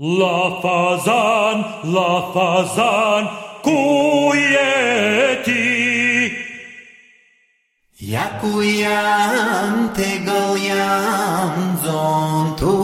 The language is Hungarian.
La fazan, la fazan, quieti. Jakujam te zon zontu